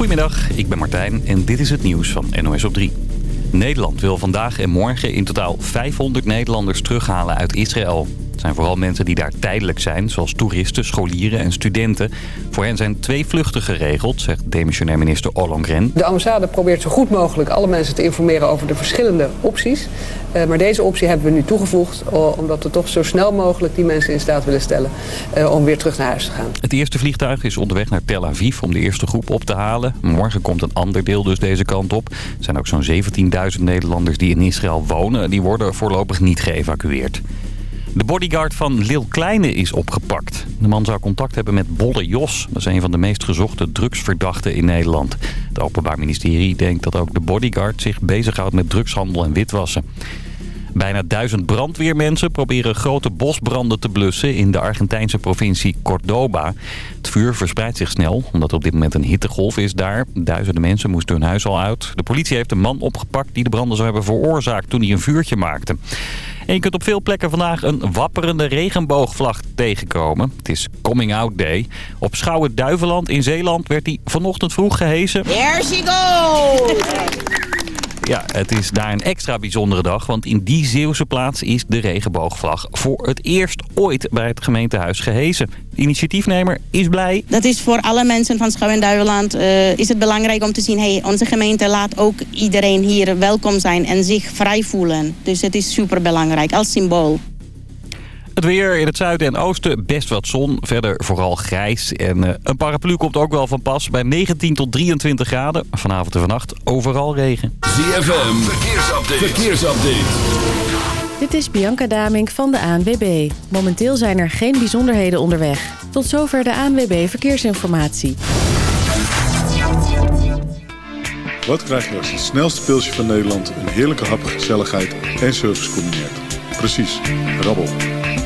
Goedemiddag, ik ben Martijn en dit is het nieuws van NOS op 3. Nederland wil vandaag en morgen in totaal 500 Nederlanders terughalen uit Israël. Het zijn vooral mensen die daar tijdelijk zijn, zoals toeristen, scholieren en studenten. Voor hen zijn twee vluchten geregeld, zegt demissionair minister Ollongren. De ambassade probeert zo goed mogelijk alle mensen te informeren over de verschillende opties. Uh, maar deze optie hebben we nu toegevoegd, omdat we toch zo snel mogelijk die mensen in staat willen stellen uh, om weer terug naar huis te gaan. Het eerste vliegtuig is onderweg naar Tel Aviv om de eerste groep op te halen. Morgen komt een ander deel dus deze kant op. Er zijn ook zo'n 17.000 Nederlanders die in Israël wonen. Die worden voorlopig niet geëvacueerd. De bodyguard van Lil Kleine is opgepakt. De man zou contact hebben met Bolle Jos. Dat is een van de meest gezochte drugsverdachten in Nederland. Het Openbaar Ministerie denkt dat ook de bodyguard zich bezighoudt met drugshandel en witwassen. Bijna duizend brandweermensen proberen grote bosbranden te blussen in de Argentijnse provincie Cordoba. Het vuur verspreidt zich snel, omdat er op dit moment een hittegolf is daar. Duizenden mensen moesten hun huis al uit. De politie heeft een man opgepakt die de branden zou hebben veroorzaakt toen hij een vuurtje maakte. En je kunt op veel plekken vandaag een wapperende regenboogvlag tegenkomen. Het is Coming Out Day. Op Schouwen-Duiveland in Zeeland werd die vanochtend vroeg gehesen. Here she goes! Ja, het is daar een extra bijzondere dag, want in die Zeeuwse plaats is de regenboogvlag voor het eerst ooit bij het gemeentehuis gehezen. De initiatiefnemer is blij. Dat is voor alle mensen van Schouwen-Duiveland uh, is het belangrijk om te zien, hey, onze gemeente laat ook iedereen hier welkom zijn en zich vrij voelen. Dus het is super belangrijk als symbool. Het weer in het zuiden en oosten best wat zon. Verder vooral grijs. En uh, een paraplu komt ook wel van pas bij 19 tot 23 graden. Vanavond en vannacht overal regen. ZFM, verkeersupdate. verkeersupdate. Dit is Bianca Damink van de ANWB. Momenteel zijn er geen bijzonderheden onderweg. Tot zover de ANWB Verkeersinformatie. Wat krijg je als het snelste pilsje van Nederland... een heerlijke hap, gezelligheid en service combineert? Precies, rabbel.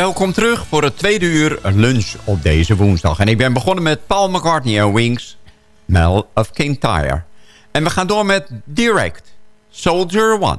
Welkom terug voor het tweede uur lunch op deze woensdag. En ik ben begonnen met Paul McCartney en Wings, Mel of King Tyre. En we gaan door met Direct, Soldier One.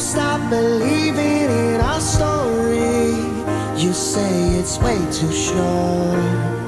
Stop believing in our story. You say it's way too short.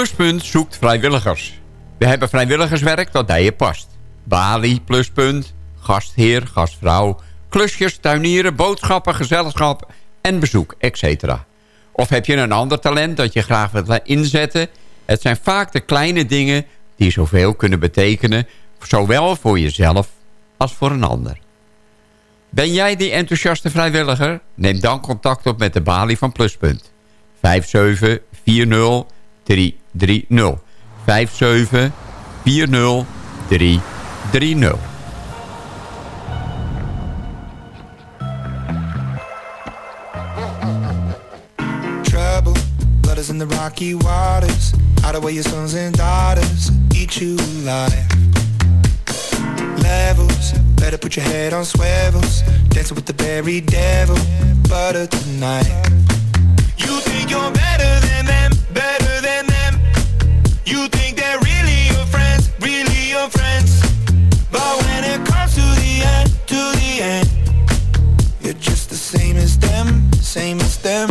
Pluspunt zoekt vrijwilligers. We hebben vrijwilligerswerk dat bij je past. Bali, Pluspunt, gastheer, gastvrouw, klusjes, tuinieren, boodschappen, gezelschap en bezoek, etc. Of heb je een ander talent dat je graag wilt inzetten? Het zijn vaak de kleine dingen die zoveel kunnen betekenen... zowel voor jezelf als voor een ander. Ben jij die enthousiaste vrijwilliger? Neem dan contact op met de balie van Pluspunt. 5740 330. 5740 330. Trouble, blood is in the rocky waters. Hide away your sons and daughters, eat you alive. Levels, better put your head on swivels. Dancing with the very devil, butter tonight. You think you're better than them, better. You think they're really your friends, really your friends. But when it comes to the end, to the end, you're just the same as them, same as them.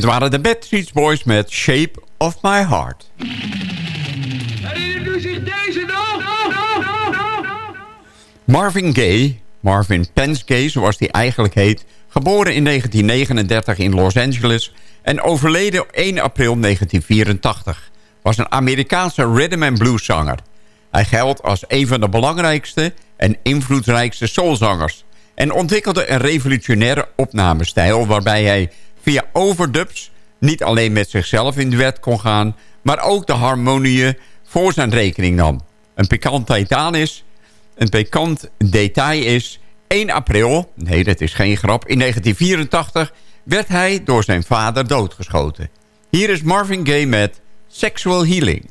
Dit waren de Bad Street Boys met Shape of My Heart. Herinnert u zich deze nog? Marvin Gaye, Marvin Pence Gaye zoals hij eigenlijk heet... geboren in 1939 in Los Angeles en overleden op 1 april 1984... was een Amerikaanse rhythm and blues zanger. Hij geldt als een van de belangrijkste en invloedrijkste soulzangers... en ontwikkelde een revolutionaire opnamestijl... waarbij hij via overdubs niet alleen met zichzelf in duet kon gaan... maar ook de harmonieën voor zijn rekening nam. Een pikant detail is... Een pikant detail is... 1 april, nee dat is geen grap, in 1984 werd hij door zijn vader doodgeschoten. Hier is Marvin Gaye met Sexual Healing.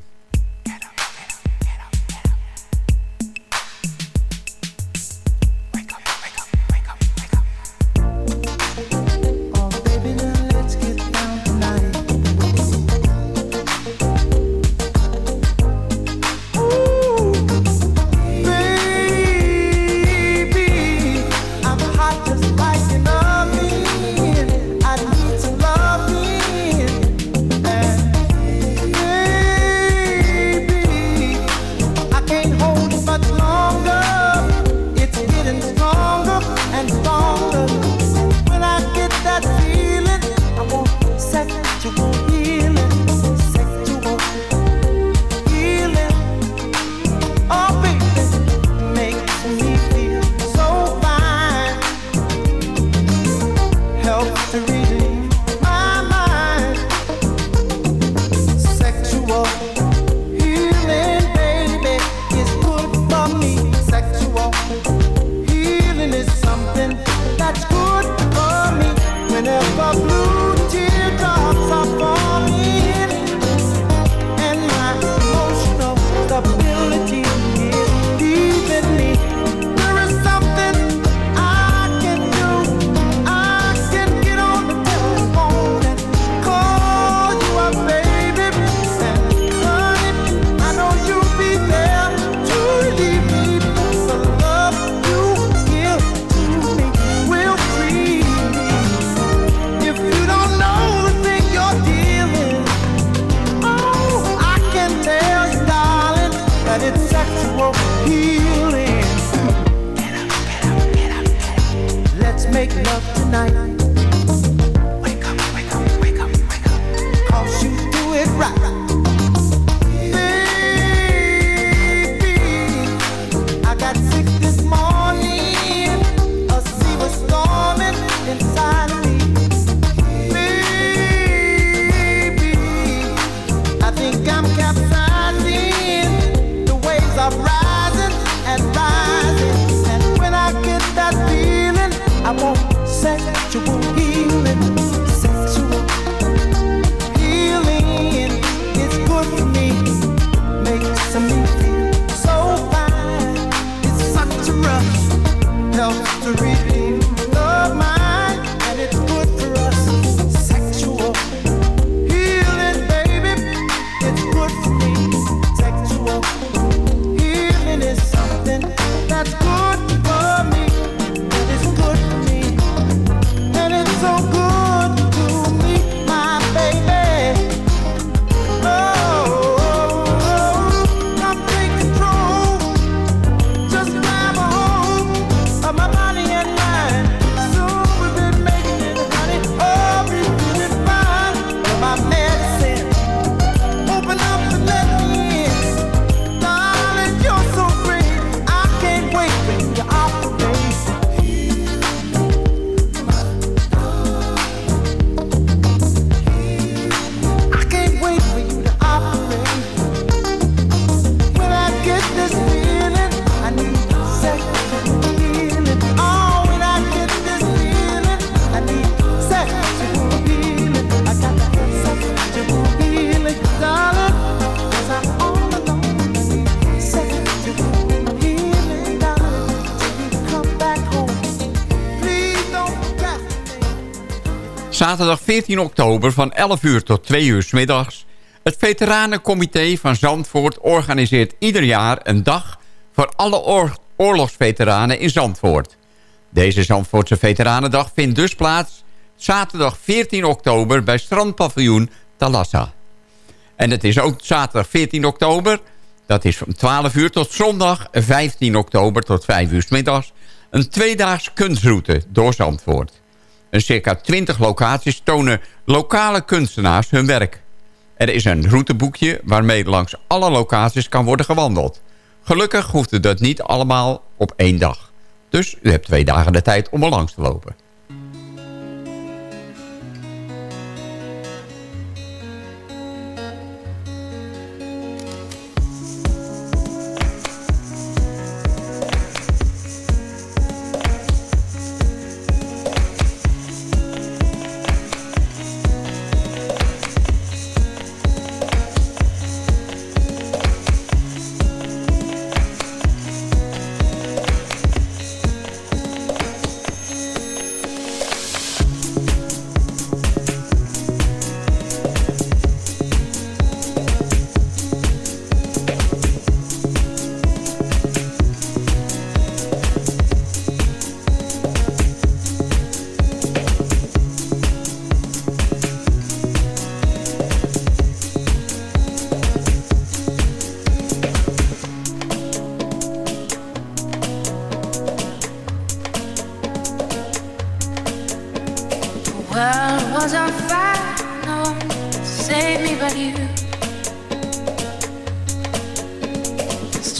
zaterdag 14 oktober van 11 uur tot 2 uur middags... het Veteranencomité van Zandvoort organiseert ieder jaar een dag... voor alle oorlogsveteranen in Zandvoort. Deze Zandvoortse Veteranendag vindt dus plaats... zaterdag 14 oktober bij strandpaviljoen Talassa. En het is ook zaterdag 14 oktober... dat is van 12 uur tot zondag 15 oktober tot 5 uur middags... een tweedaags kunstroute door Zandvoort. En circa 20 locaties tonen lokale kunstenaars hun werk. Er is een routeboekje waarmee langs alle locaties kan worden gewandeld. Gelukkig hoeft dat niet allemaal op één dag. Dus u hebt twee dagen de tijd om er langs te lopen.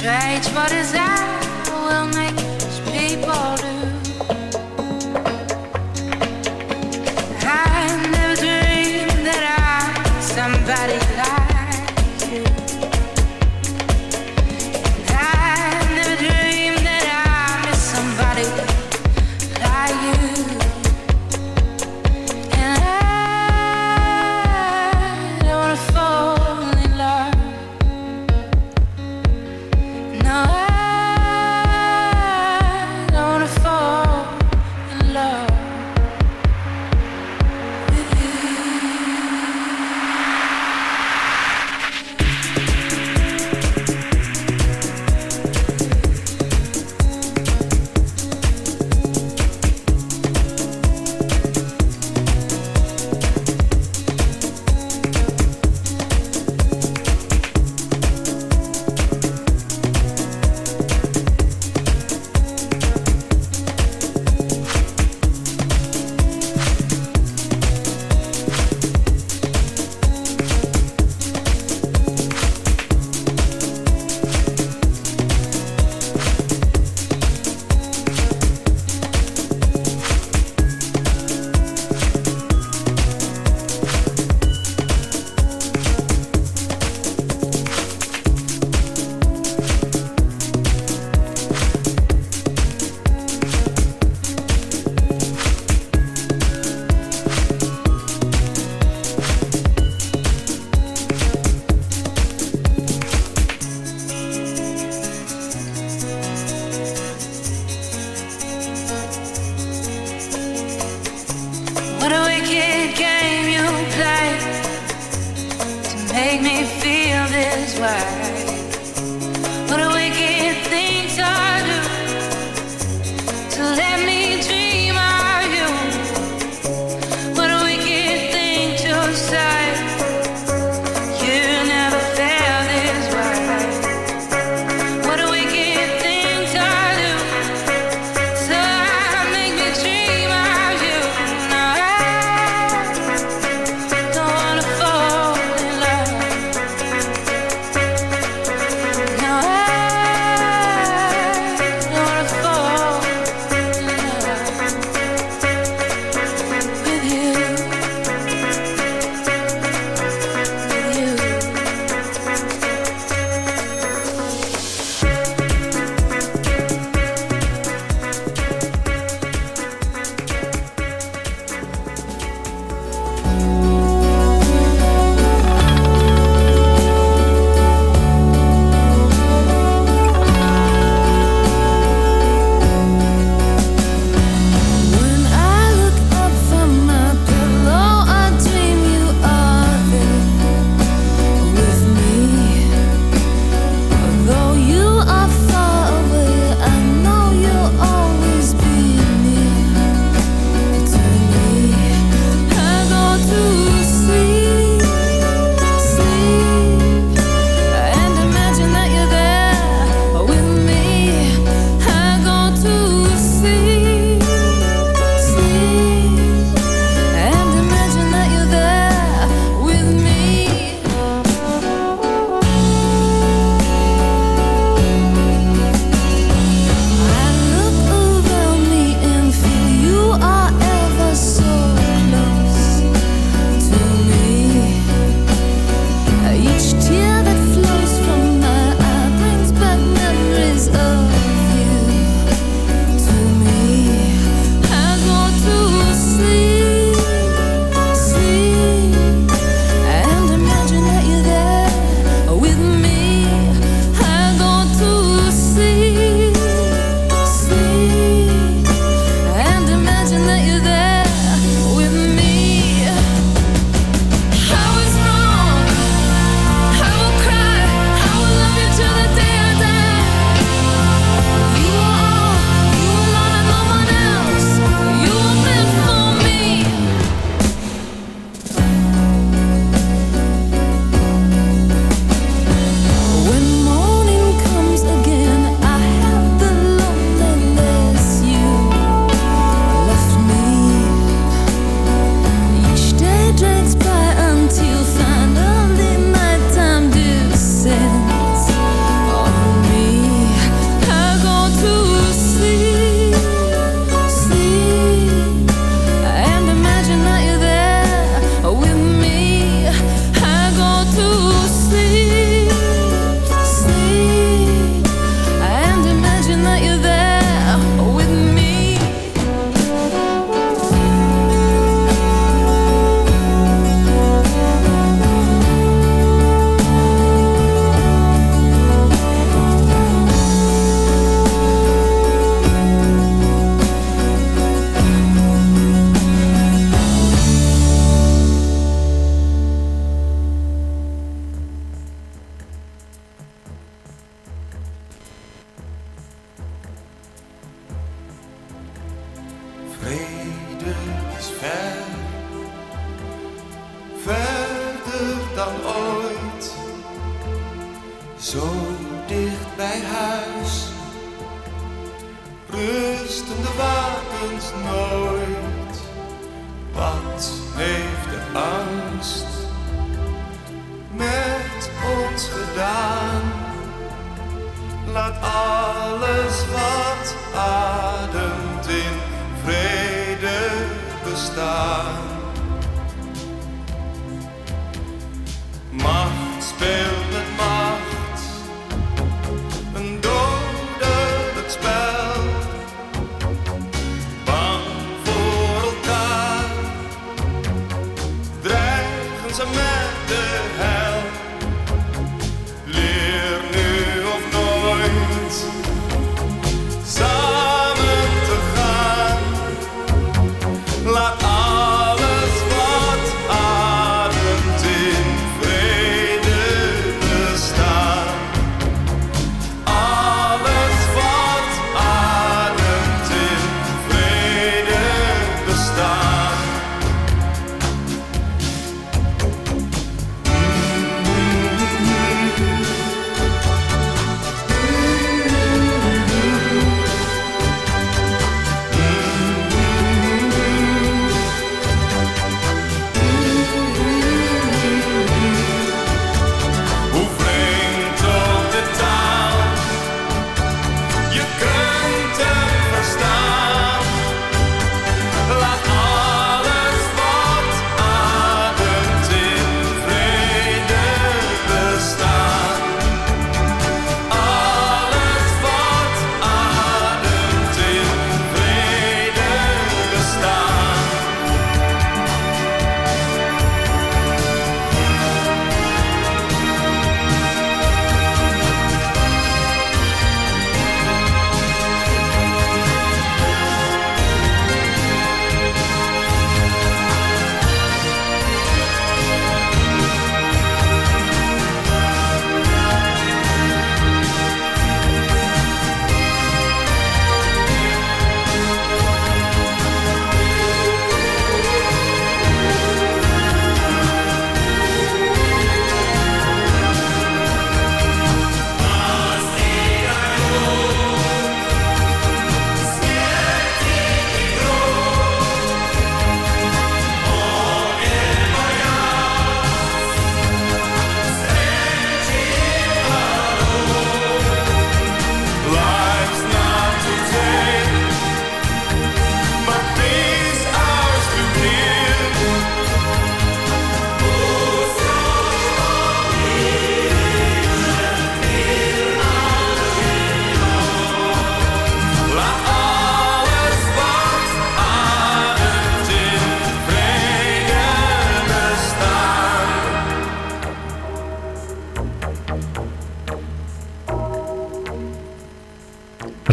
Strange, for that will make people? flag.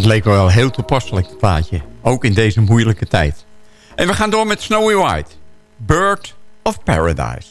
leek wel heel toepasselijk, plaatje. Ook in deze moeilijke tijd. En we gaan door met Snowy White. Bird of Paradise.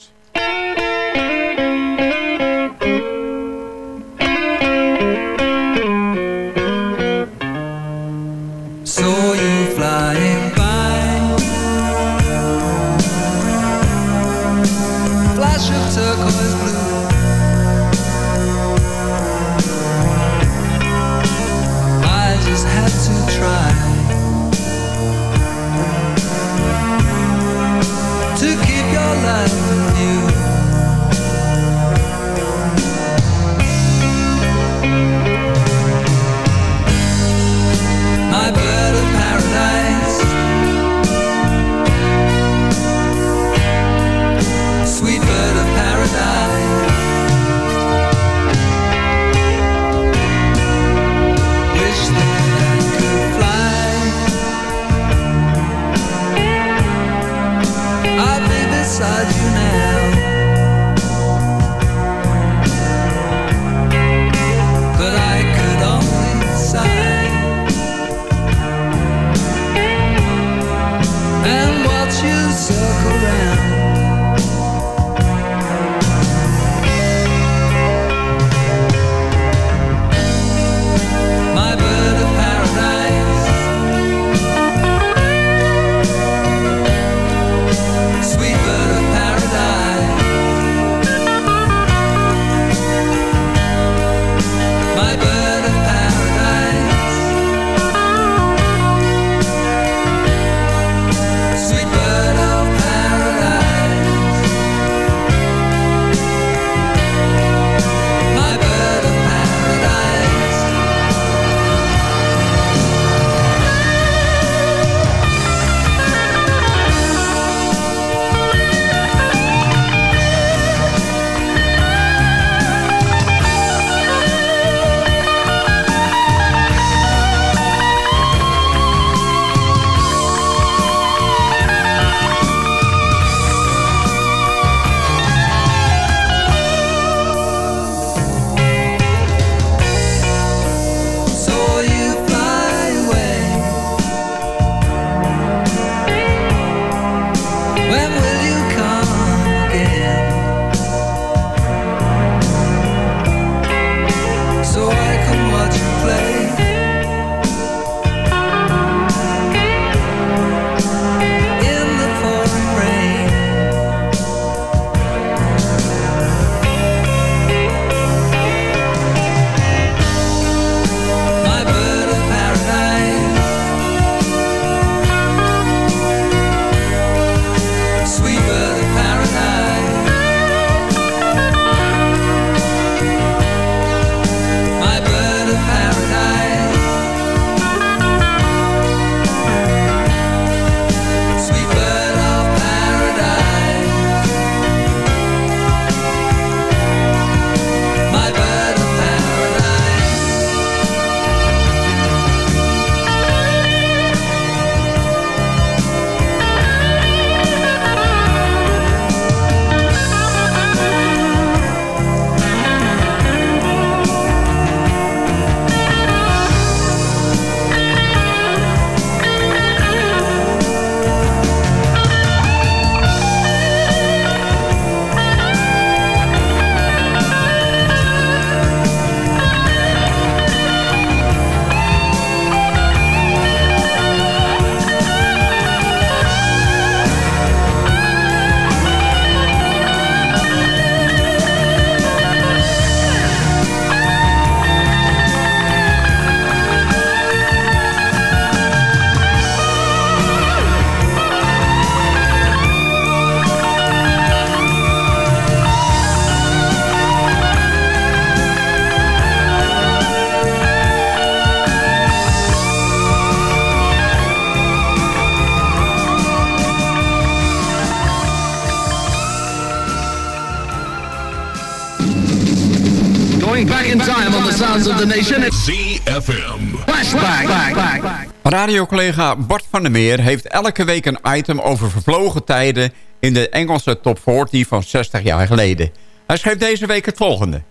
Radiocollega Bart van der Meer heeft elke week een item over vervlogen tijden in de Engelse top 40 van 60 jaar geleden. Hij schreef deze week het volgende.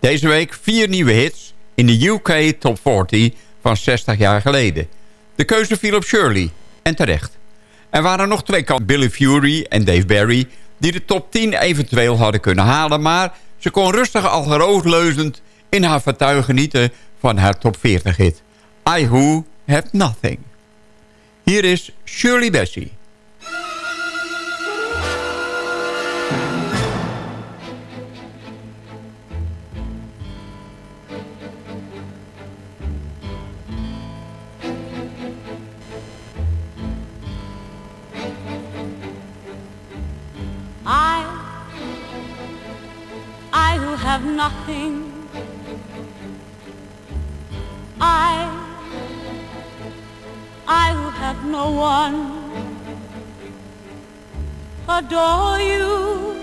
Deze week vier nieuwe hits in de UK top 40 van 60 jaar geleden. De keuze viel op Shirley, en terecht. Er waren nog twee kanten, Billy Fury en Dave Barry... die de top 10 eventueel hadden kunnen halen... maar ze kon rustig al geroosleuzend in haar vertuigen genieten van haar top 40 hit. I Who Have Nothing. Hier is Shirley Bassey. I, have nothing, I, Have no one, adore you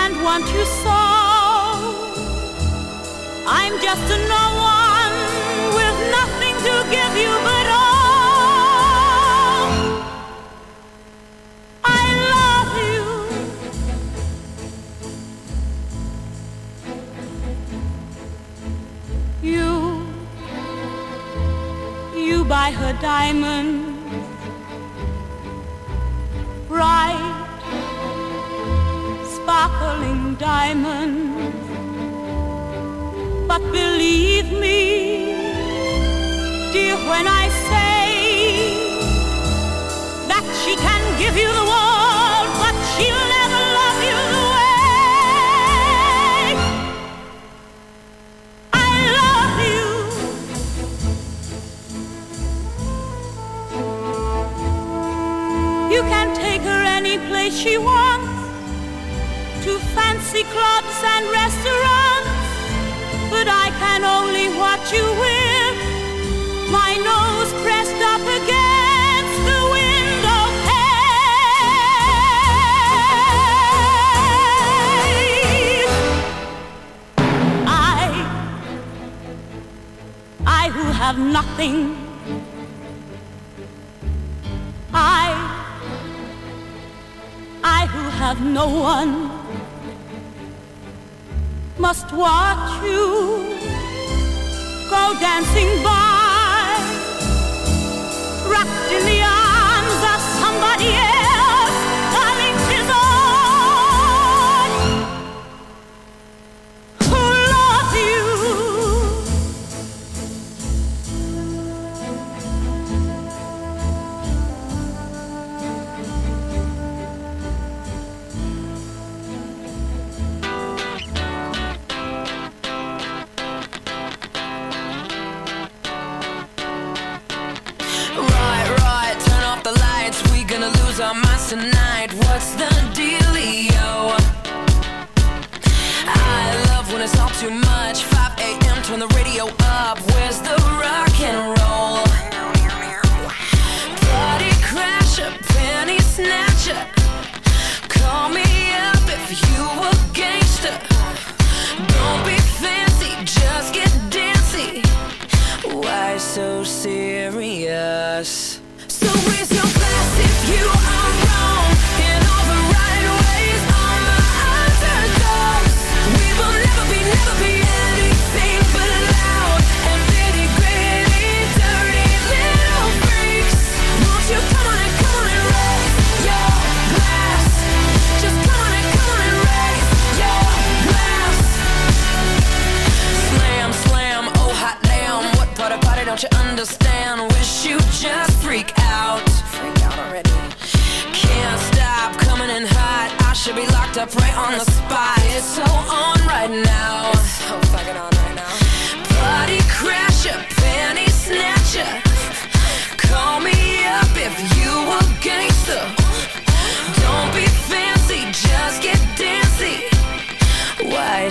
and want you so. I'm just a no one with nothing to give you but buy her diamond, bright, sparkling diamond. But believe me, dear, when I say place she wants, to fancy clubs and restaurants, but I can only watch you with my nose pressed up against the window pane. I, I who have nothing, have no one, must watch you go dancing by,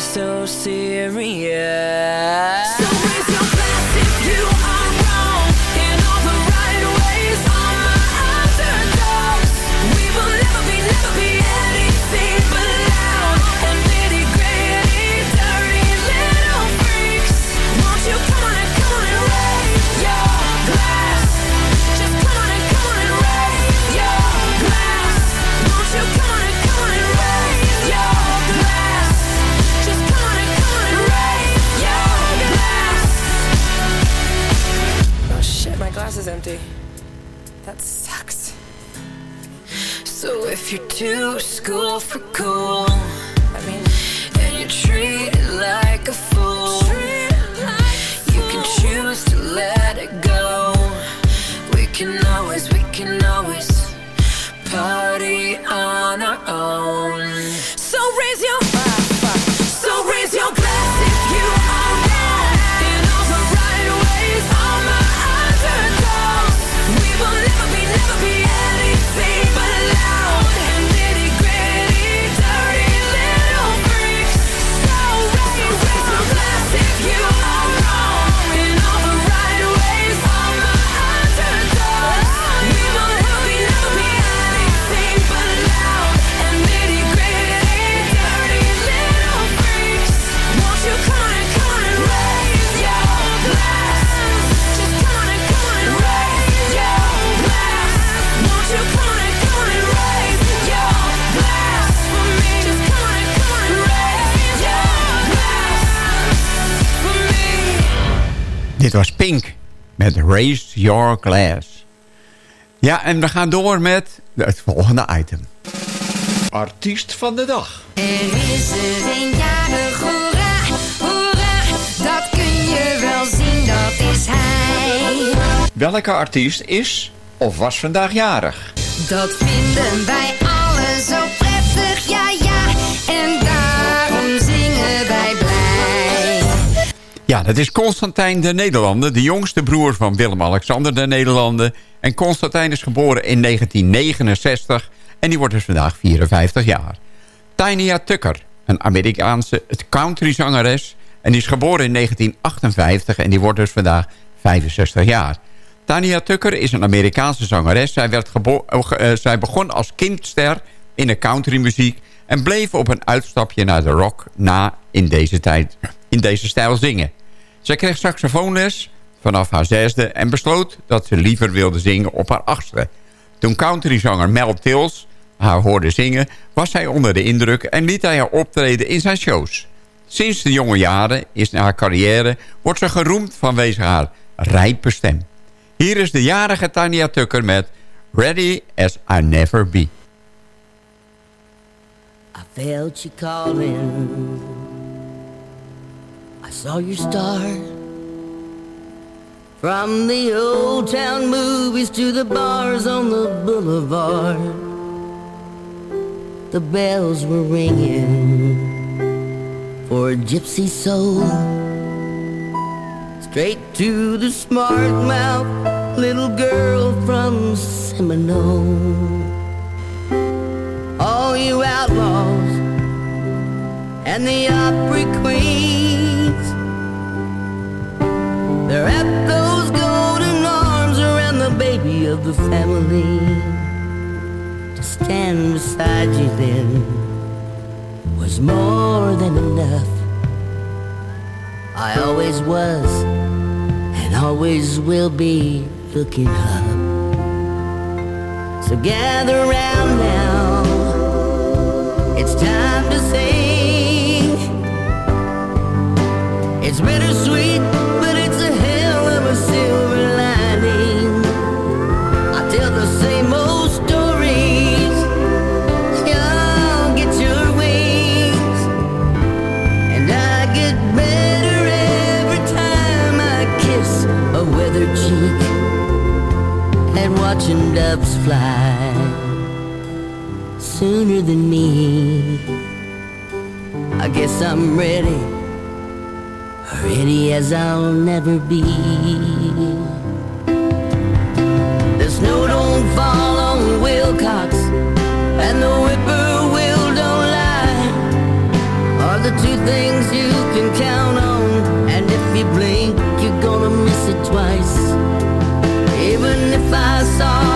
so serious? So if you're too school for cool, Dit was Pink met Raise Your Glass. Ja, en we gaan door met het volgende item. Artiest van de dag. Er is er een jarig, hoera, hoera, dat kun je wel zien, dat is hij. Welke artiest is of was vandaag jarig? Dat vinden wij Ja, dat is Constantijn de Nederlander, de jongste broer van Willem-Alexander de Nederlander. En Constantijn is geboren in 1969 en die wordt dus vandaag 54 jaar. Tanya Tucker, een Amerikaanse countryzangeres. En die is geboren in 1958 en die wordt dus vandaag 65 jaar. Tanya Tucker is een Amerikaanse zangeres. Zij, werd eh, eh, zij begon als kindster in de countrymuziek... en bleef op een uitstapje naar de rock na in deze, tijd, in deze stijl zingen. Zij kreeg saxofoonles vanaf haar zesde... en besloot dat ze liever wilde zingen op haar achtste. Toen countryzanger Mel Tills haar hoorde zingen... was hij onder de indruk en liet hij haar optreden in zijn shows. Sinds de jonge jaren is haar carrière wordt ze geroemd vanwege haar rijpe stem. Hier is de jarige Tanya Tucker met Ready as I Never Be. I felt you. Saw your star. From the old town movies to the bars on the boulevard. The bells were ringing for a gypsy soul. Straight to the smart mouth little girl from Seminole all you outlaws and the Opry queens. They're at those golden arms around the baby of the family. To stand beside you then was more than enough. I always was and always will be looking up. So gather round now. It's time to sing. It's bittersweet, watching doves fly sooner than me. I guess I'm ready, ready as I'll never be. The snow don't fall on Wilcox, and the whippoorwill don't lie. Are the two things you can count on, saw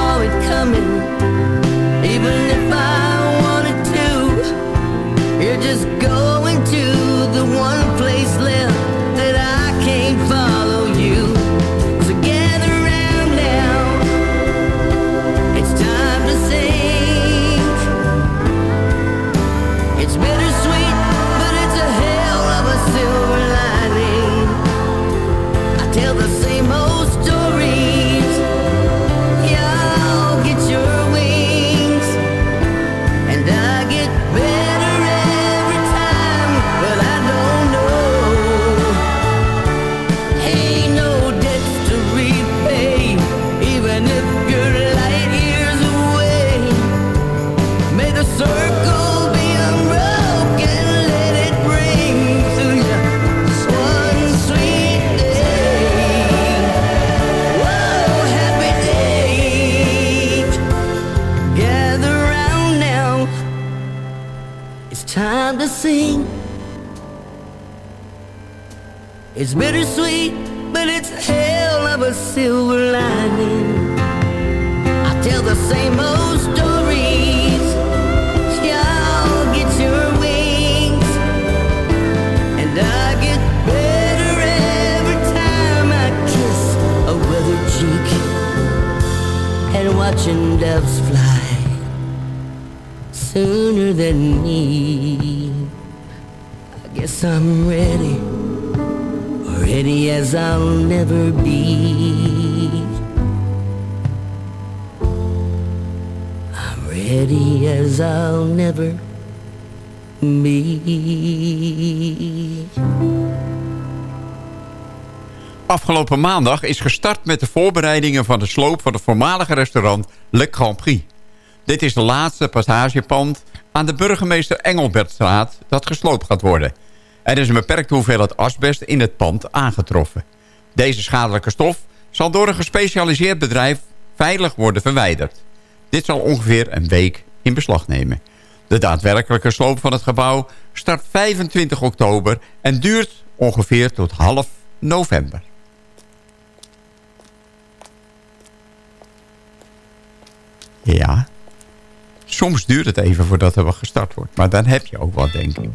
afgelopen maandag is gestart met de voorbereidingen van de sloop van het voormalige restaurant Le Grand Prix. Dit is de laatste passagepand aan de burgemeester Engelbertstraat dat gesloopt gaat worden. Er is een beperkte hoeveelheid asbest in het pand aangetroffen. Deze schadelijke stof zal door een gespecialiseerd bedrijf veilig worden verwijderd. Dit zal ongeveer een week in beslag nemen. De daadwerkelijke sloop van het gebouw start 25 oktober en duurt ongeveer tot half november. Ja. Soms duurt het even voordat er wat gestart wordt. Maar dan heb je ook wat, denk ik.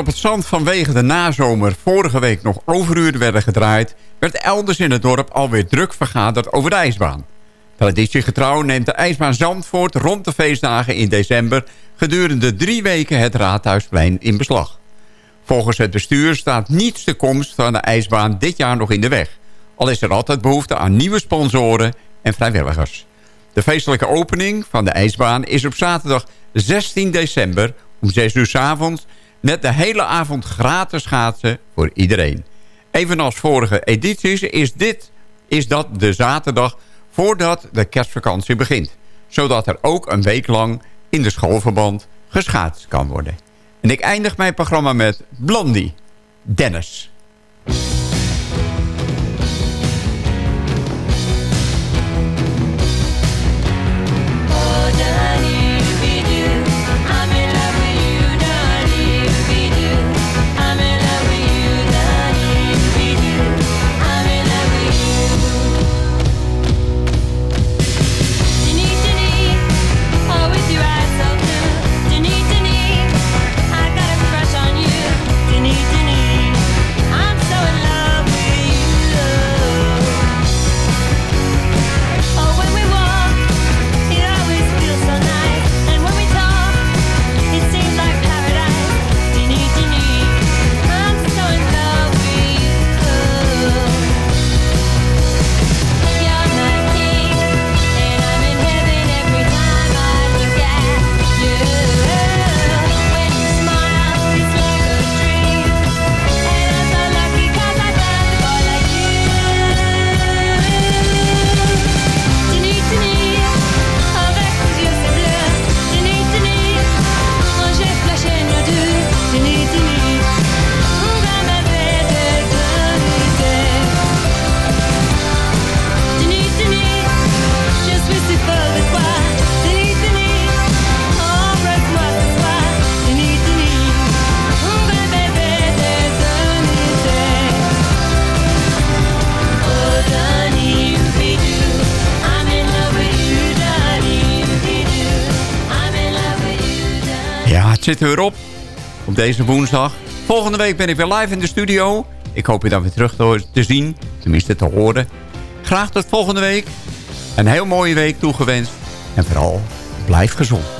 Op het zand vanwege de nazomer vorige week nog overuren werden gedraaid... werd elders in het dorp alweer druk vergaderd over de ijsbaan. Traditiegetrouw neemt de ijsbaan Zandvoort rond de feestdagen in december... gedurende drie weken het Raadhuisplein in beslag. Volgens het bestuur staat niets de komst van de ijsbaan dit jaar nog in de weg. Al is er altijd behoefte aan nieuwe sponsoren en vrijwilligers. De feestelijke opening van de ijsbaan is op zaterdag 16 december om 6 uur s avonds... met de hele avond gratis schaatsen voor iedereen. Evenals vorige edities is, dit, is dat de zaterdag voordat de kerstvakantie begint. Zodat er ook een week lang in de schoolverband geschaatst kan worden. En ik eindig mijn programma met Blondie, Dennis. Ja, het zit weer op. Op deze woensdag. Volgende week ben ik weer live in de studio. Ik hoop je dan weer terug te, te zien. Tenminste te horen. Graag tot volgende week. Een heel mooie week toegewenst. En vooral, blijf gezond.